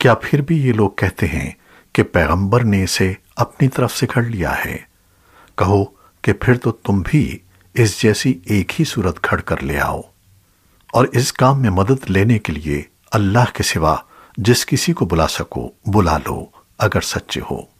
क्या फिर भी ये लोग कहते हैं कि पैगंबर ने इसे अपनी तरफ़ से घड़ लिया है? कहो कि फिर तो तुम भी इस जैसी एक ही सूरत खड़ कर ले आओ। और इस काम में मदद लेने के लिए अल्लाह के सिवा जिस किसी को बुला सको, बुला लो, अगर सच्चे हो।